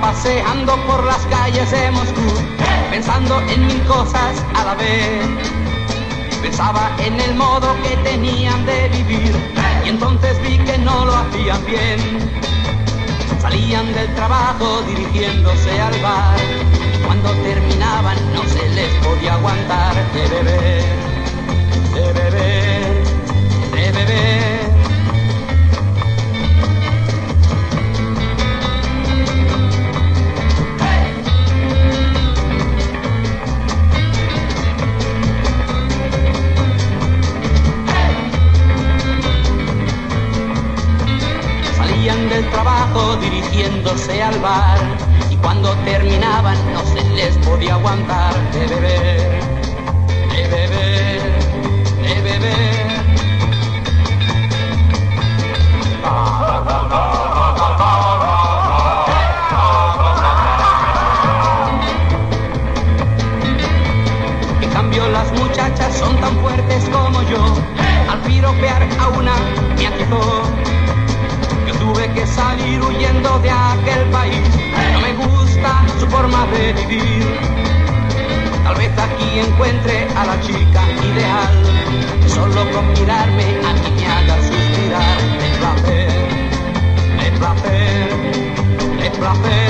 paseando por las calles de Moscú, pensando en mil cosas a la vez. Pensaba en el modo que tenían de vivir y entonces vi que no lo hacían bien. Salían del trabajo dirigiéndose al bar cuando terminaban no se les podía aguantar de Del trabajo dirigiéndose al bar y cuando terminaban no se les podía aguantar de beber, de beber, de beber. En cambio las muchachas son tan fuertes como yo. Al piropear a una me atizó. Que salir huyendo de aquel país. No me gusta su forma de vivir. Tal vez aquí encuentre a la chica ideal. que Solo con mirarme a mí me haga suspirar. De placer, de placer, de placer.